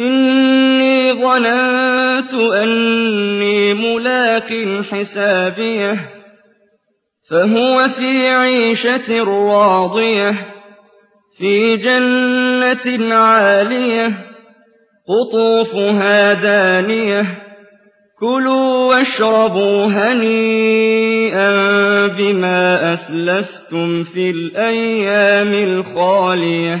إني ظننت أني ملاق حسابيه فهو في عيشة راضية في جنة عالية قطوفها دانية كلوا واشربوا هنيئا بما أسلفتم في الأيام الخالية.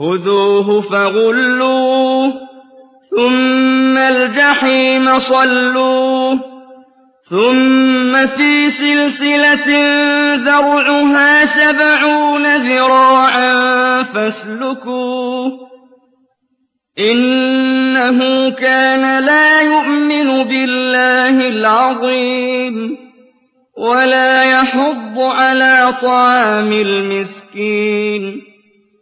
خذوه فغلوه ثم الجحيم صلوه ثم في سلسلة ذرعها سبعون ذراعا فاسلكوه. إنه كان لا يؤمن بالله العظيم ولا يحض على طعام المسكين.